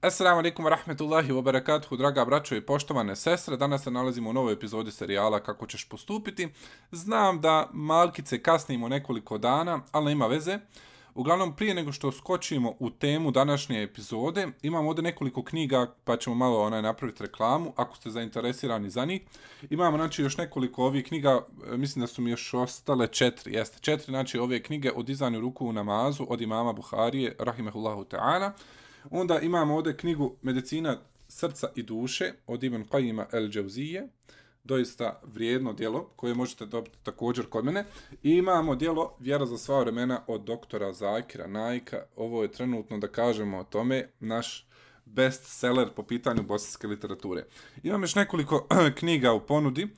Assalamu alaikum wa rahmetullahi wa barakatuhu, draga braćo i poštovane sestre. Danas se nalazimo u novoj epizodi serijala Kako ćeš postupiti. Znam da malkice kasnimo nekoliko dana, ali nema veze. Uglavnom, prije nego što skočimo u temu današnje epizode, imam ovdje nekoliko knjiga, pa ćemo malo onaj napraviti reklamu, ako ste zainteresirani za njih. Imamo, znači, još nekoliko ovih knjiga, e, mislim da su mi još ostale četiri, jeste četiri, znači, ove knjige o dizanju ruku u namazu od imama Buharije, rahimehullahu ta'ala. Onda imamo ovdje knjigu Medicina srca i duše od Ibn Qajima El Džavzije, doista vrijedno dijelo koje možete dobiti također kod mene. I imamo dijelo Vjera za sva vremena od doktora Zakira Najka. Ovo je trenutno, da kažemo o tome, naš best seller po pitanju bosanske literature. Imam još nekoliko knjiga u ponudi,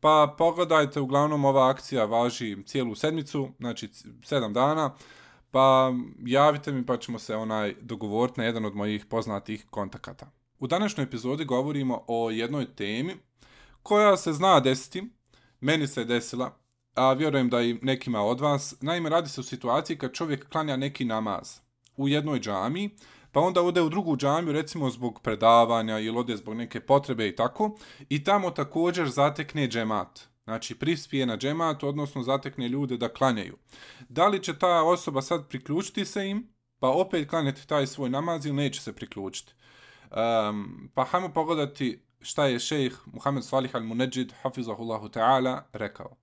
pa pogledajte, uglavnom ova akcija važi cijelu sedmicu, znači sedam dana, pa javite mi pa ćemo se onaj dogovoriti na jedan od mojih poznatih kontakata. U današnjoj epizodi govorimo o jednoj temi koja se zna desiti, meni se je desila, a vjerujem da i nekima od vas. Naime, radi se o situaciji kad čovjek klanja neki namaz u jednoj džami, pa onda ode u drugu džamiju, recimo zbog predavanja ili ode zbog neke potrebe i tako, i tamo također zatekne džemat. Znači, prispije na džemat, odnosno zatekne ljude da klanjaju. Da li će ta osoba sad priključiti se im, pa opet klanjati taj svoj namaz ili neće se priključiti? Um, pa hajmo pogledati šta je šejh Muhammed Salih al-Munajjid, hafizahullahu ta'ala, rekao.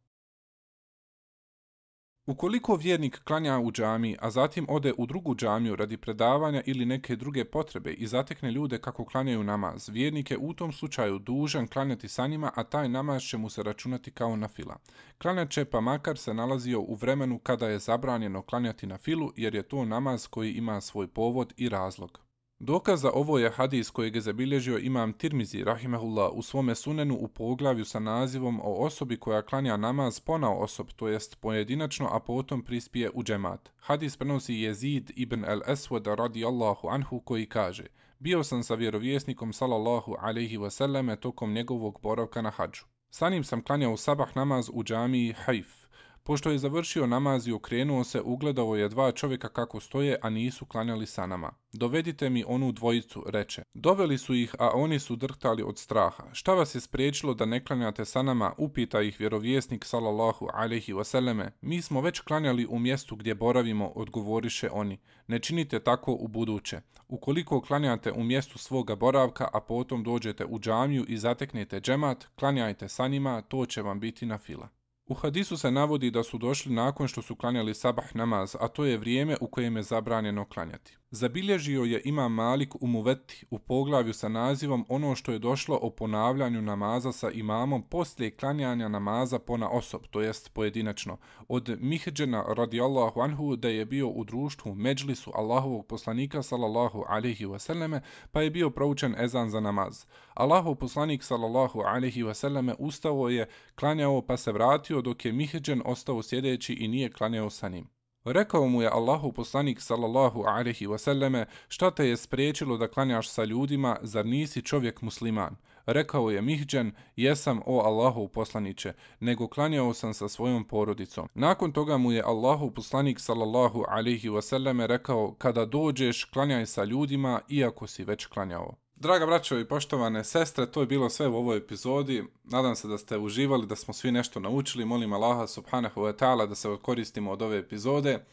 Ukoliko vjernik klanja u džami, a zatim ode u drugu džamiju radi predavanja ili neke druge potrebe i zatekne ljude kako klanjaju namaz, vjernik je u tom slučaju dužan klanjati sa njima, a taj namaz će mu se računati kao na fila. Klanjat će pa makar se nalazio u vremenu kada je zabranjeno klanjati na filu, jer je to namaz koji ima svoj povod i razlog. Dokaz za ovo je hadis kojeg je zabilježio imam Tirmizi, rahimehullah, u svome sunenu u poglavlju sa nazivom o osobi koja klanja namaz ponao osob, to jest pojedinačno, a potom prispije u džemat. Hadis prenosi Jezid ibn al-Aswad radijallahu anhu koji kaže Bio sam sa vjerovjesnikom sallallahu alaihi wasallame tokom njegovog boravka na hađu. Sa njim sam klanjao sabah namaz u džamiji Haif. Pošto je završio namaz i okrenuo se, ugledao je dva čovjeka kako stoje, a nisu klanjali sa nama. Dovedite mi onu dvojicu, reče. Doveli su ih, a oni su drhtali od straha. Šta vas je spriječilo da ne klanjate sa nama, upita ih vjerovjesnik sallallahu alaihi wasallame. Mi smo već klanjali u mjestu gdje boravimo, odgovoriše oni. Ne činite tako u buduće. Ukoliko klanjate u mjestu svoga boravka, a potom dođete u džamiju i zateknete džemat, klanjajte sa njima, to će vam biti na fila. U hadisu se navodi da su došli nakon što su klanjali sabah namaz, a to je vrijeme u kojem je zabranjeno klanjati. Zabilježio je Imam Malik u Muveti u poglavlju sa nazivom ono što je došlo o ponavljanju namaza sa imamom poslije klanjanja namaza pona osob, to jest pojedinačno, od Mihđena radijallahu anhu da je bio u društvu međlisu Allahovog poslanika sallallahu alaihi wasallame pa je bio proučen ezan za namaz. Allahov poslanik sallallahu alaihi wasallame ustao je, klanjao pa se vratio dok je Mihđen ostao sjedeći i nije klanjao sa njim. Rekao mu je Allahu poslanik sallallahu alaihi wasallame šta te je spriječilo da klanjaš sa ljudima, zar nisi čovjek musliman? Rekao je Mihđan, jesam o Allahu poslaniće, nego klanjao sam sa svojom porodicom. Nakon toga mu je Allahu poslanik sallallahu alaihi wasallame rekao, kada dođeš, klanjaj sa ljudima, iako si već klanjao. Draga braćo i poštovane sestre, to je bilo sve u ovoj epizodi. Nadam se da ste uživali, da smo svi nešto naučili. Molim Allaha subhanahu wa ta'ala da se koristimo od ove epizode.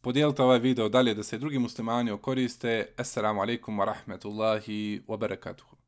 Podijelite ovaj video dalje da se i drugi muslimani koriste. Assalamu alaikum wa rahmetullahi wa barakatuhu.